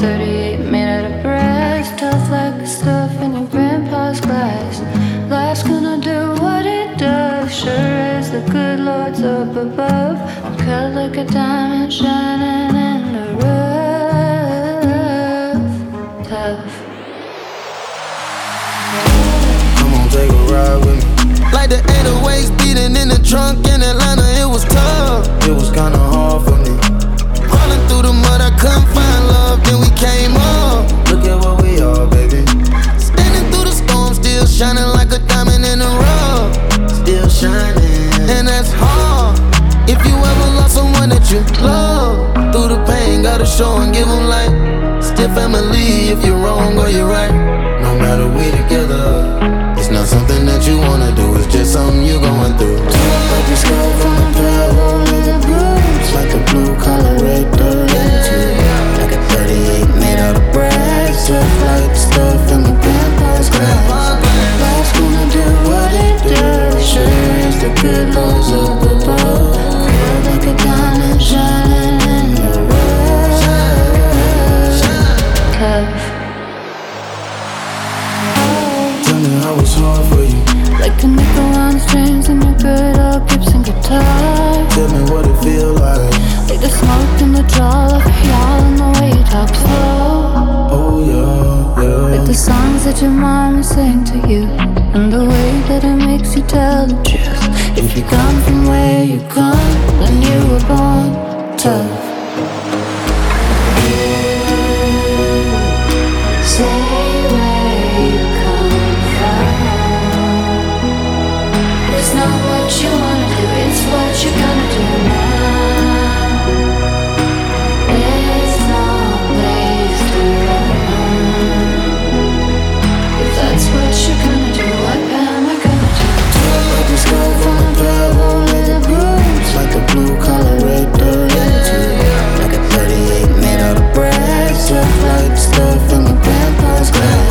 38 made out of brass, tough like the stuff in your grandpa's glass. Life's gonna do what it does, sure as the good Lord's up above. I'm cut like a diamond shining. you love through the pain. Gotta show and give them light. Still family if you're wrong or you're right. No matter we together, it's not something that you wanna do. It's just something you're going through. the songs that your mama sang to you and the way that it makes you tell the truth. If you come from where you come, then you love, like stuff in the vampires. Glass.